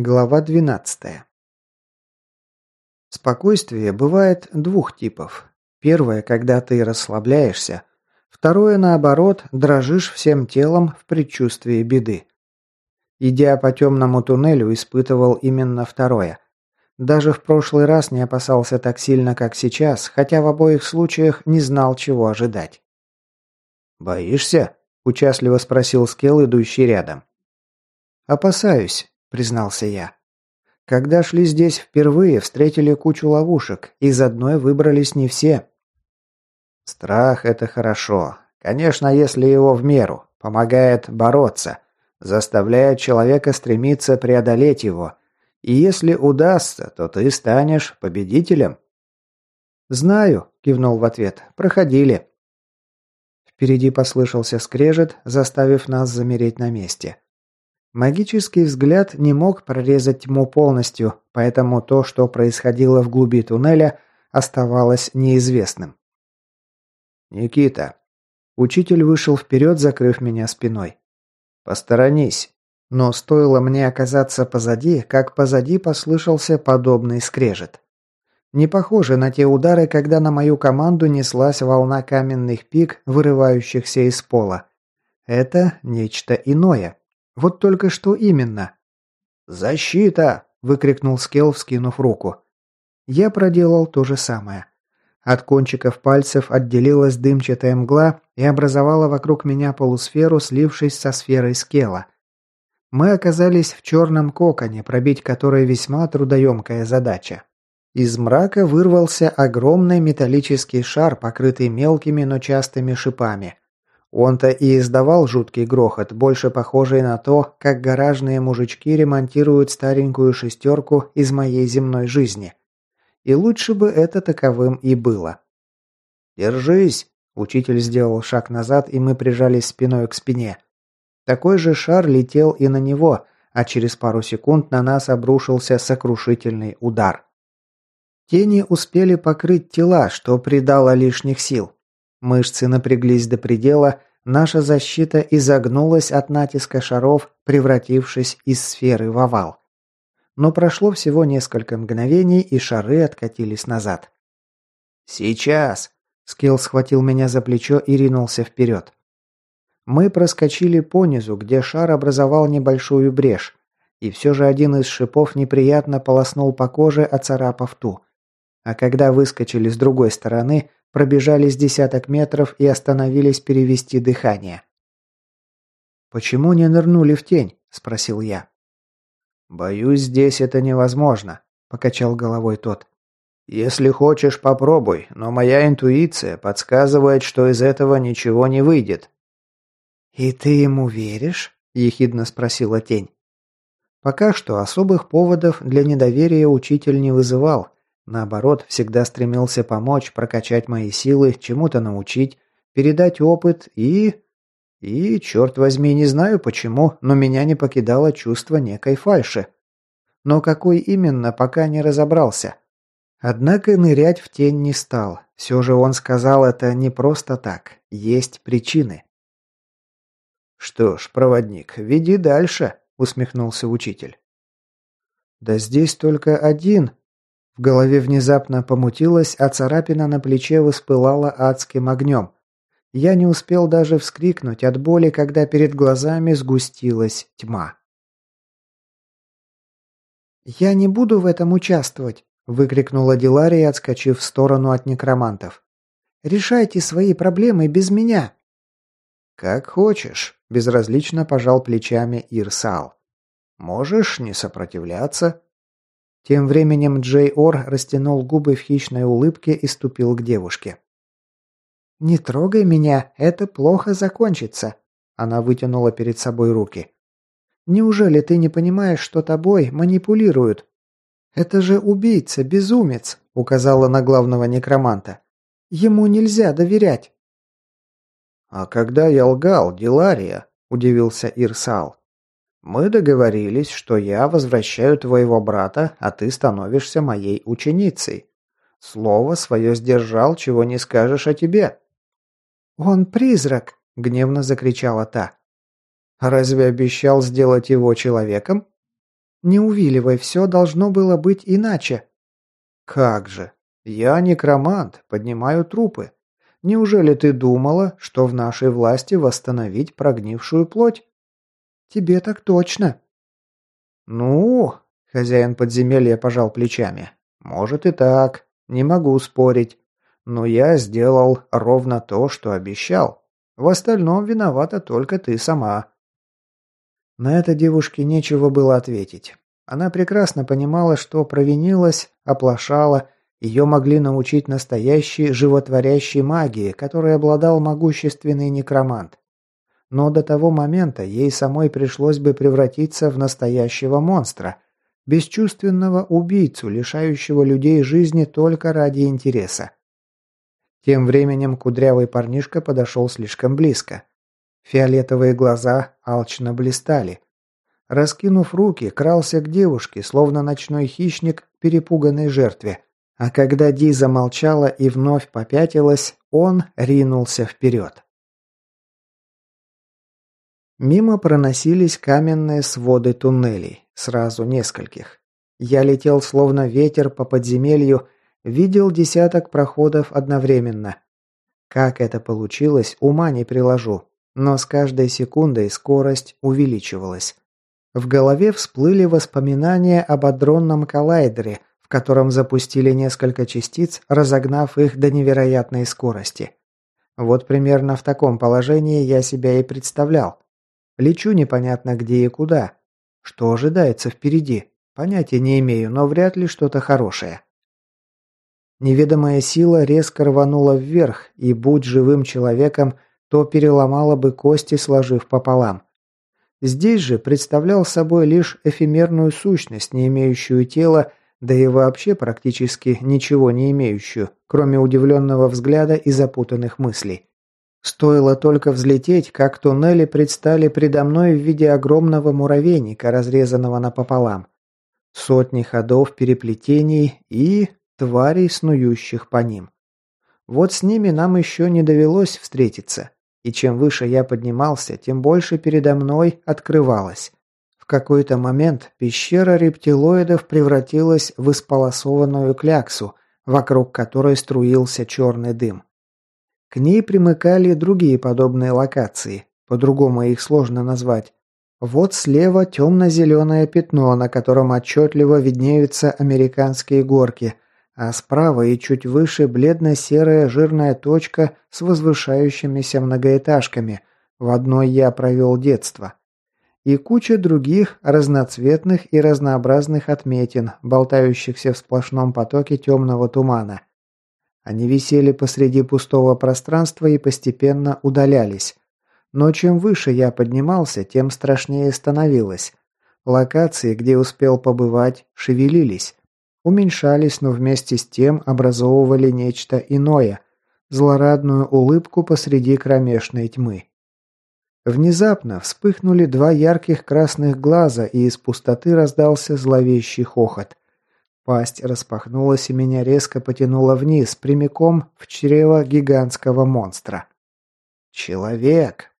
Глава 12. Спокойствие бывает двух типов. Первое, когда ты расслабляешься. Второе, наоборот, дрожишь всем телом в предчувствии беды. Идя по темному туннелю, испытывал именно второе. Даже в прошлый раз не опасался так сильно, как сейчас, хотя в обоих случаях не знал, чего ожидать. «Боишься?» – участливо спросил Скелл, идущий рядом. «Опасаюсь», – признался я. «Когда шли здесь впервые, встретили кучу ловушек, из одной выбрались не все». «Страх – это хорошо. Конечно, если его в меру. Помогает бороться. Заставляет человека стремиться преодолеть его. И если удастся, то ты станешь победителем». «Знаю», – кивнул в ответ. «Проходили». Впереди послышался скрежет, заставив нас замереть на месте. Магический взгляд не мог прорезать тьму полностью, поэтому то, что происходило в глуби туннеля, оставалось неизвестным. «Никита!» Учитель вышел вперед, закрыв меня спиной. «Посторонись!» Но стоило мне оказаться позади, как позади послышался подобный скрежет. Не похоже на те удары, когда на мою команду неслась волна каменных пик, вырывающихся из пола. Это нечто иное. Вот только что именно. «Защита!» – выкрикнул Скелл, вскинув руку. Я проделал то же самое. От кончиков пальцев отделилась дымчатая мгла и образовала вокруг меня полусферу, слившись со сферой Скелла. Мы оказались в черном коконе, пробить который весьма трудоемкая задача. Из мрака вырвался огромный металлический шар, покрытый мелкими, но частыми шипами. Он-то и издавал жуткий грохот, больше похожий на то, как гаражные мужички ремонтируют старенькую шестерку из моей земной жизни. И лучше бы это таковым и было. «Держись!» Учитель сделал шаг назад, и мы прижались спиной к спине. Такой же шар летел и на него, а через пару секунд на нас обрушился сокрушительный удар. Тени успели покрыть тела, что придало лишних сил. Мышцы напряглись до предела, наша защита изогнулась от натиска шаров, превратившись из сферы в овал. Но прошло всего несколько мгновений, и шары откатились назад. «Сейчас!» Скилл схватил меня за плечо и ринулся вперед. Мы проскочили понизу, где шар образовал небольшую брешь, и все же один из шипов неприятно полоснул по коже, оцарапав ту. А когда выскочили с другой стороны, пробежали с десяток метров и остановились перевести дыхание. «Почему не нырнули в тень?» – спросил я. «Боюсь, здесь это невозможно», – покачал головой тот. «Если хочешь, попробуй, но моя интуиция подсказывает, что из этого ничего не выйдет». «И ты ему веришь?» – ехидно спросила тень. Пока что особых поводов для недоверия учитель не вызывал, Наоборот, всегда стремился помочь, прокачать мои силы, чему-то научить, передать опыт и... И, черт возьми, не знаю почему, но меня не покидало чувство некой фальши. Но какой именно, пока не разобрался. Однако нырять в тень не стал. Все же он сказал это не просто так. Есть причины. «Что ж, проводник, веди дальше», — усмехнулся учитель. «Да здесь только один», в голове внезапно помутилось, а царапина на плече воспылала адским огнем. Я не успел даже вскрикнуть от боли, когда перед глазами сгустилась тьма. «Я не буду в этом участвовать», – выкрикнула Дилария, отскочив в сторону от некромантов. «Решайте свои проблемы без меня». «Как хочешь», – безразлично пожал плечами Ирсал. «Можешь не сопротивляться». Тем временем Джей Ор растянул губы в хищной улыбке и ступил к девушке. «Не трогай меня, это плохо закончится», – она вытянула перед собой руки. «Неужели ты не понимаешь, что тобой манипулируют?» «Это же убийца, безумец», – указала на главного некроманта. «Ему нельзя доверять». «А когда я лгал, Дилария?» – удивился Ирсал. Мы договорились, что я возвращаю твоего брата, а ты становишься моей ученицей. Слово свое сдержал, чего не скажешь о тебе». «Он призрак!» – гневно закричала та. «Разве обещал сделать его человеком?» Не увиливай, все должно было быть иначе». «Как же? Я некромант, поднимаю трупы. Неужели ты думала, что в нашей власти восстановить прогнившую плоть?» «Тебе так точно». «Ну...» – хозяин подземелья пожал плечами. «Может и так. Не могу спорить. Но я сделал ровно то, что обещал. В остальном виновата только ты сама». На это девушке нечего было ответить. Она прекрасно понимала, что провинилась, оплошала, ее могли научить настоящей животворящей магии, которой обладал могущественный некромант. Но до того момента ей самой пришлось бы превратиться в настоящего монстра, бесчувственного убийцу, лишающего людей жизни только ради интереса. Тем временем кудрявый парнишка подошел слишком близко. Фиолетовые глаза алчно блистали. Раскинув руки, крался к девушке, словно ночной хищник к перепуганной жертве. А когда Ди замолчала и вновь попятилась, он ринулся вперед. Мимо проносились каменные своды туннелей, сразу нескольких. Я летел словно ветер по подземелью, видел десяток проходов одновременно. Как это получилось, ума не приложу, но с каждой секундой скорость увеличивалась. В голове всплыли воспоминания об адронном коллайдере, в котором запустили несколько частиц, разогнав их до невероятной скорости. Вот примерно в таком положении я себя и представлял. Лечу непонятно где и куда. Что ожидается впереди? Понятия не имею, но вряд ли что-то хорошее. Неведомая сила резко рванула вверх, и, будь живым человеком, то переломала бы кости, сложив пополам. Здесь же представлял собой лишь эфемерную сущность, не имеющую тела, да и вообще практически ничего не имеющую, кроме удивленного взгляда и запутанных мыслей. Стоило только взлететь, как туннели предстали предо мной в виде огромного муравейника, разрезанного напополам. Сотни ходов переплетений и тварей, снующих по ним. Вот с ними нам еще не довелось встретиться. И чем выше я поднимался, тем больше передо мной открывалось. В какой-то момент пещера рептилоидов превратилась в исполосованную кляксу, вокруг которой струился черный дым. К ней примыкали другие подобные локации, по-другому их сложно назвать. Вот слева темно-зеленое пятно, на котором отчетливо виднеются американские горки – а справа и чуть выше бледно-серая жирная точка с возвышающимися многоэтажками. В одной я провел детство. И куча других разноцветных и разнообразных отметин, болтающихся в сплошном потоке темного тумана. Они висели посреди пустого пространства и постепенно удалялись. Но чем выше я поднимался, тем страшнее становилось. Локации, где успел побывать, шевелились уменьшались, но вместе с тем образовывали нечто иное, злорадную улыбку посреди кромешной тьмы. Внезапно вспыхнули два ярких красных глаза, и из пустоты раздался зловещий хохот. Пасть распахнулась и меня резко потянула вниз, прямиком в чрево гигантского монстра. «Человек!»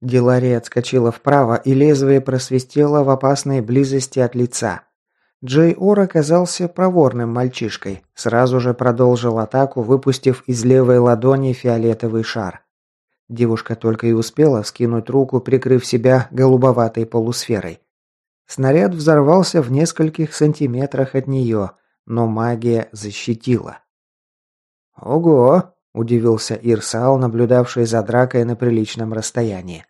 Дилария отскочила вправо, и лезвие просвистело в опасной близости от лица. Джей Ор оказался проворным мальчишкой. Сразу же продолжил атаку, выпустив из левой ладони фиолетовый шар. Девушка только и успела вскинуть руку, прикрыв себя голубоватой полусферой. Снаряд взорвался в нескольких сантиметрах от нее, но магия защитила. «Ого!» – удивился Ирсал, наблюдавший за дракой на приличном расстоянии.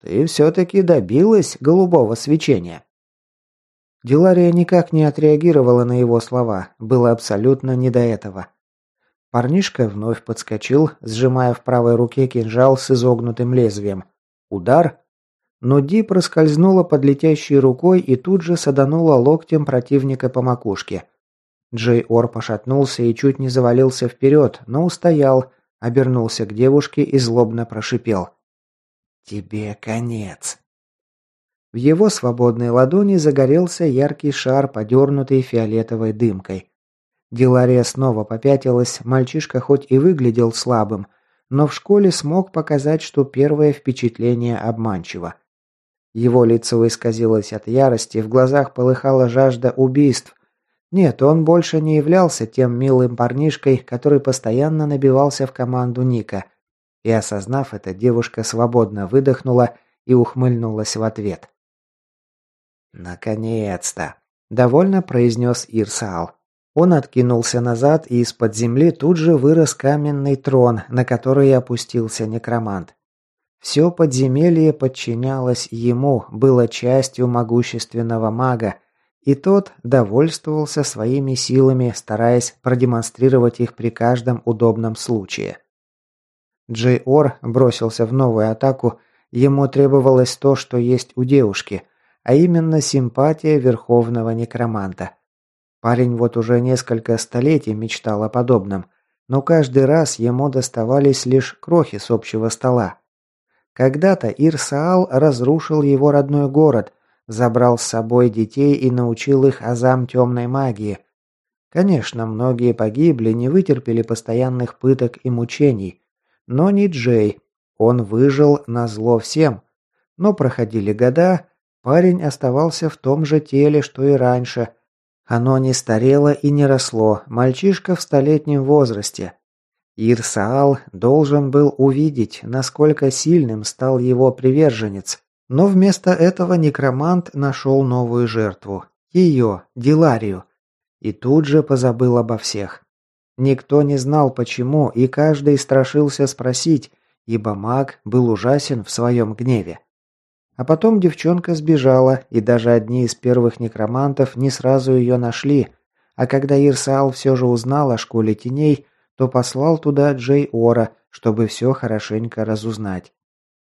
«Ты все-таки добилась голубого свечения?» Дилария никак не отреагировала на его слова, было абсолютно не до этого. Парнишка вновь подскочил, сжимая в правой руке кинжал с изогнутым лезвием. Удар. Но Ди проскользнула под летящей рукой и тут же саданула локтем противника по макушке. Джей Ор пошатнулся и чуть не завалился вперед, но устоял, обернулся к девушке и злобно прошипел. «Тебе конец». В его свободной ладони загорелся яркий шар, подернутый фиолетовой дымкой. Дилария снова попятилась, мальчишка хоть и выглядел слабым, но в школе смог показать, что первое впечатление обманчиво. Его лицо исказилось от ярости, в глазах полыхала жажда убийств. Нет, он больше не являлся тем милым парнишкой, который постоянно набивался в команду Ника. И осознав это, девушка свободно выдохнула и ухмыльнулась в ответ. «Наконец-то!» – довольно произнес Ирсаал. Он откинулся назад, и из-под земли тут же вырос каменный трон, на который опустился некромант. Все подземелье подчинялось ему, было частью могущественного мага, и тот довольствовался своими силами, стараясь продемонстрировать их при каждом удобном случае. Джей Ор бросился в новую атаку, ему требовалось то, что есть у девушки, а именно симпатия верховного некроманта – Парень вот уже несколько столетий мечтал о подобном, но каждый раз ему доставались лишь крохи с общего стола. Когда-то Ирсаал разрушил его родной город, забрал с собой детей и научил их азам темной магии. Конечно, многие погибли, не вытерпели постоянных пыток и мучений. Но не Джей. Он выжил на зло всем. Но проходили года, парень оставался в том же теле, что и раньше – оно не старело и не росло, мальчишка в столетнем возрасте. Ирсаал должен был увидеть, насколько сильным стал его приверженец. Но вместо этого некромант нашел новую жертву. Ее, Диларию. И тут же позабыл обо всех. Никто не знал почему, и каждый страшился спросить, ибо маг был ужасен в своем гневе. А потом девчонка сбежала, и даже одни из первых некромантов не сразу ее нашли. А когда Ирсаал все же узнал о школе теней, то послал туда Джей Ора, чтобы все хорошенько разузнать.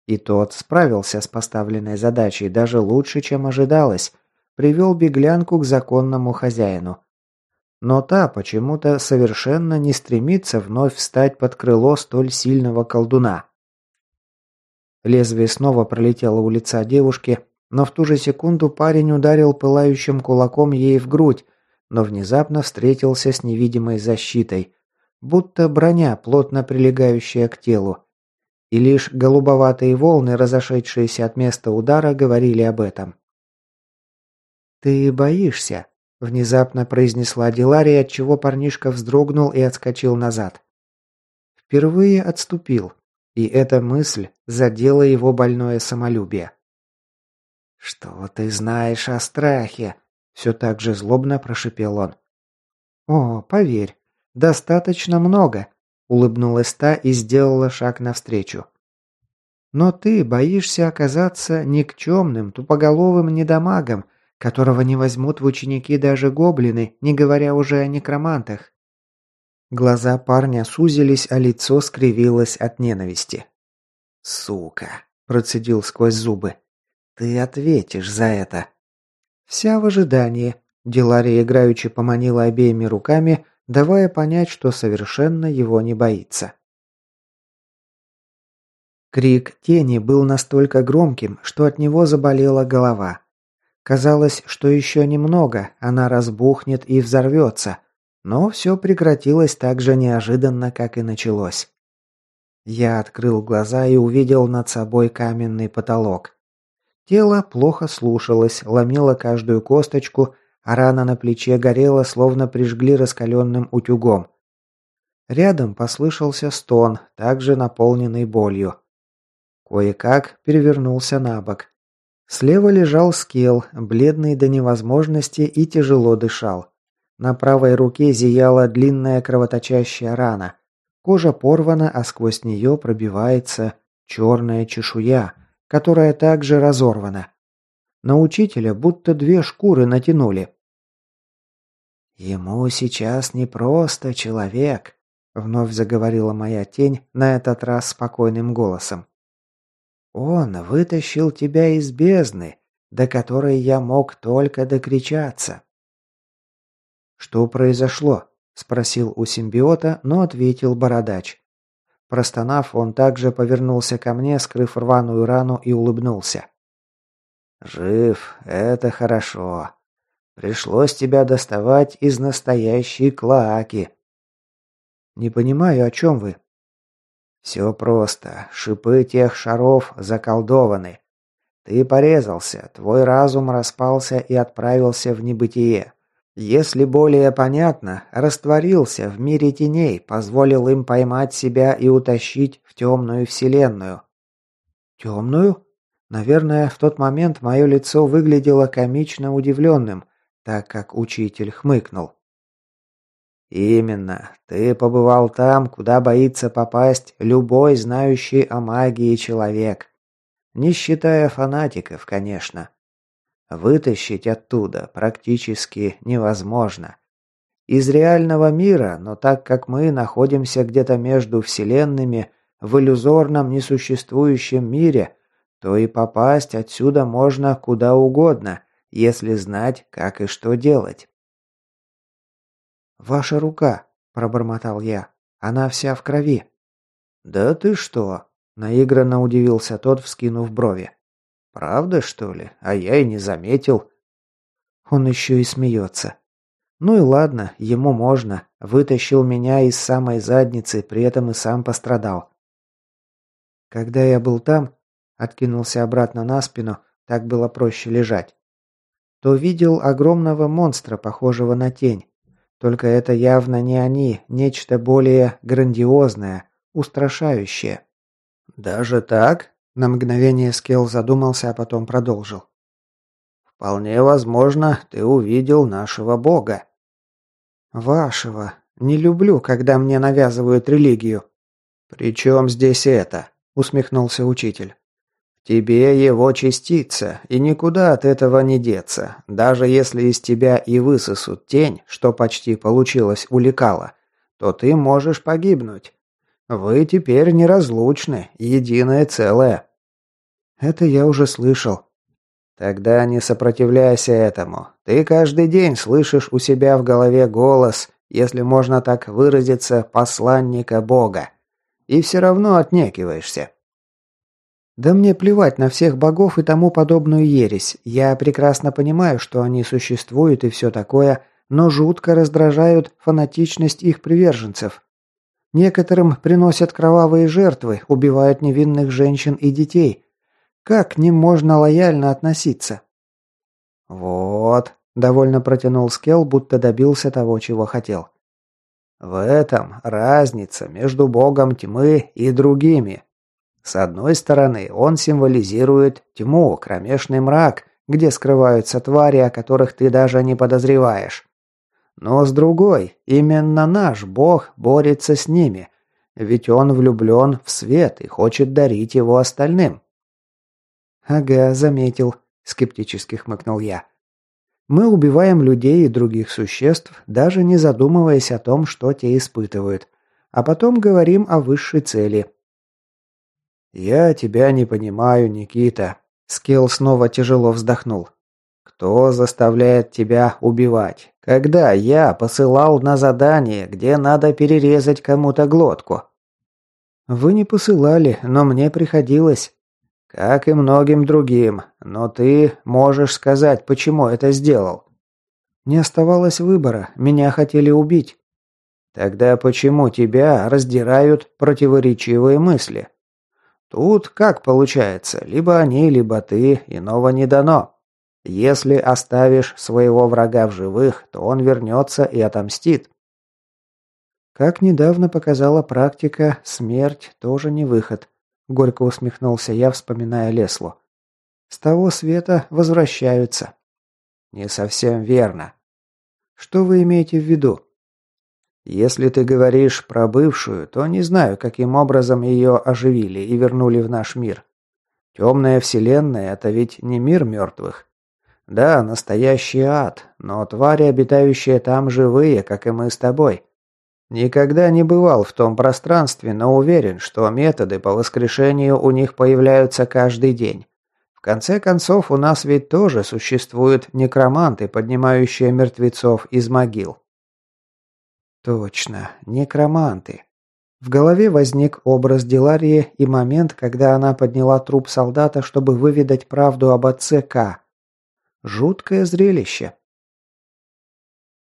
И тот справился с поставленной задачей даже лучше, чем ожидалось. Привел беглянку к законному хозяину. Но та почему-то совершенно не стремится вновь встать под крыло столь сильного колдуна. Лезвие снова пролетело у лица девушки, но в ту же секунду парень ударил пылающим кулаком ей в грудь, но внезапно встретился с невидимой защитой, будто броня, плотно прилегающая к телу. И лишь голубоватые волны, разошедшиеся от места удара, говорили об этом. «Ты боишься?» – внезапно произнесла Дилария, отчего парнишка вздрогнул и отскочил назад. Впервые отступил, и эта мысль задела его больное самолюбие. «Что ты знаешь о страхе?» – все так же злобно прошипел он. «О, поверь, достаточно много», – улыбнулась та и сделала шаг навстречу. «Но ты боишься оказаться никчемным, тупоголовым недомагом, которого не возьмут в ученики даже гоблины, не говоря уже о некромантах. Глаза парня сузились, а лицо скривилось от ненависти. «Сука!» – процедил сквозь зубы. «Ты ответишь за это!» Вся в ожидании. Дилария играючи поманила обеими руками, давая понять, что совершенно его не боится. Крик тени был настолько громким, что от него заболела голова. Казалось, что еще немного, она разбухнет и взорвется – но все прекратилось так же неожиданно, как и началось. Я открыл глаза и увидел над собой каменный потолок. Тело плохо слушалось, ломило каждую косточку, а рана на плече горела, словно прижгли раскаленным утюгом. Рядом послышался стон, также наполненный болью. Кое-как перевернулся на бок. Слева лежал скел, бледный до невозможности и тяжело дышал. На правой руке зияла длинная кровоточащая рана. Кожа порвана, а сквозь нее пробивается черная чешуя, которая также разорвана. На учителя будто две шкуры натянули. «Ему сейчас не просто человек», — вновь заговорила моя тень, на этот раз спокойным голосом. «Он вытащил тебя из бездны, до которой я мог только докричаться. «Что произошло?» – спросил у симбиота, но ответил бородач. Простонав, он также повернулся ко мне, скрыв рваную рану и улыбнулся. «Жив, это хорошо. Пришлось тебя доставать из настоящей клоаки». «Не понимаю, о чем вы?» «Все просто. Шипы тех шаров заколдованы. Ты порезался, твой разум распался и отправился в небытие. Если более понятно, растворился в мире теней, позволил им поймать себя и утащить в темную вселенную. Темную? Наверное, в тот момент мое лицо выглядело комично удивленным, так как учитель хмыкнул. «Именно. Ты побывал там, куда боится попасть любой знающий о магии человек. Не считая фанатиков, конечно. Вытащить оттуда практически невозможно. Из реального мира, но так как мы находимся где-то между вселенными, в иллюзорном несуществующем мире, то и попасть отсюда можно куда угодно, если знать, как и что делать. «Ваша рука», – пробормотал я. «Она вся в крови». «Да ты что?» – наигранно удивился тот, вскинув брови. «Правда, что ли? А я и не заметил». Он еще и смеется. Ну и ладно, ему можно. Вытащил меня из самой задницы, при этом и сам пострадал. Когда я был там, откинулся обратно на спину, так было проще лежать, то видел огромного монстра, похожего на тень. Только это явно не они, нечто более грандиозное, устрашающее. «Даже так?» – на мгновение Скелл задумался, а потом продолжил. «Вполне возможно, ты увидел нашего бога». «Вашего. Не люблю, когда мне навязывают религию». «При чем здесь это?» – усмехнулся учитель. Тебе его частица, и никуда от этого не деться. Даже если из тебя и высосут тень, что почти получилось у лекала, то ты можешь погибнуть. Вы теперь неразлучны, единое целое. Это я уже слышал. Тогда не сопротивляйся этому. Ты каждый день слышишь у себя в голове голос, если можно так выразиться, посланника Бога. И все равно отнекиваешься. Да мне плевать на всех богов и тому подобную ересь. Я прекрасно понимаю, что они существуют и все такое, но жутко раздражают фанатичность их приверженцев. Некоторым приносят кровавые жертвы, убивают невинных женщин и детей. Как к ним можно лояльно относиться? Вот, довольно протянул Скел, будто добился того, чего хотел. В этом разница между богом тьмы и другими. С одной стороны, он символизирует тьму, кромешный мрак, где скрываются твари, о которых ты даже не подозреваешь. Но с другой, именно наш бог борется с ними, ведь он влюблен в свет и хочет дарить его остальным. «Ага, заметил», — скептически хмыкнул я. «Мы убиваем людей и других существ, даже не задумываясь о том, что те испытывают, а потом говорим о высшей цели — «Я тебя не понимаю, Никита». Скилл снова тяжело вздохнул. «Кто заставляет тебя убивать? Когда я посылал на задание, где надо перерезать кому-то глотку?» «Вы не посылали, но мне приходилось». «Как и многим другим. Но ты можешь сказать, почему это сделал?» «Не оставалось выбора. Меня хотели убить». «Тогда почему тебя раздирают противоречивые мысли?» Тут как получается, либо они, либо ты, иного не дано. Если оставишь своего врага в живых, то он вернется и отомстит. Как недавно показала практика, смерть тоже не выход. Горько усмехнулся я, вспоминая Леслу. С того света возвращаются. Не совсем верно. Что вы имеете в виду? Если ты говоришь про бывшую, то не знаю, каким образом ее оживили и вернули в наш мир. Темная вселенная – это ведь не мир мертвых. Да, настоящий ад, но твари, обитающие там, живые, как и мы с тобой. Никогда не бывал в том пространстве, но уверен, что методы по воскрешению у них появляются каждый день. В конце концов, у нас ведь тоже существуют некроманты, поднимающие мертвецов из могил. Точно, некроманты. В голове возник образ Диларии и момент, когда она подняла труп солдата, чтобы выведать правду об отце К. Жуткое зрелище.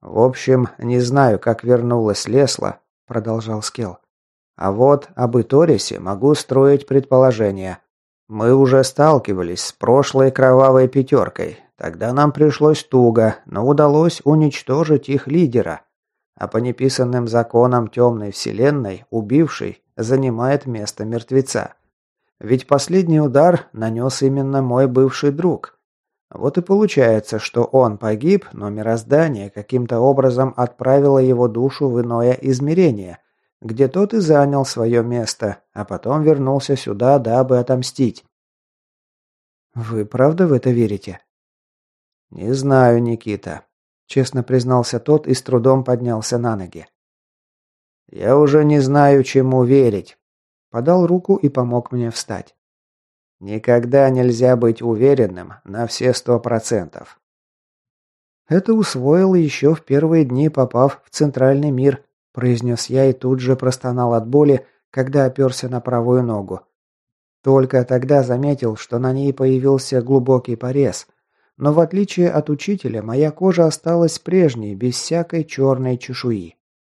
«В общем, не знаю, как вернулась Лесла», — продолжал Скел. «А вот об Иторисе могу строить предположения. Мы уже сталкивались с прошлой кровавой пятеркой. Тогда нам пришлось туго, но удалось уничтожить их лидера. А по неписанным законам темной вселенной убивший занимает место мертвеца. Ведь последний удар нанес именно мой бывший друг. Вот и получается, что он погиб, но мироздание каким-то образом отправило его душу в иное измерение, где тот и занял свое место, а потом вернулся сюда, дабы отомстить. «Вы правда в это верите?» «Не знаю, Никита», – честно признался тот и с трудом поднялся на ноги. «Я уже не знаю, чему верить». Подал руку и помог мне встать. «Никогда нельзя быть уверенным на все сто процентов». Это усвоил еще в первые дни, попав в центральный мир, произнес я и тут же простонал от боли, когда оперся на правую ногу. Только тогда заметил, что на ней появился глубокий порез. Но в отличие от учителя, моя кожа осталась прежней, без всякой черной чешуи.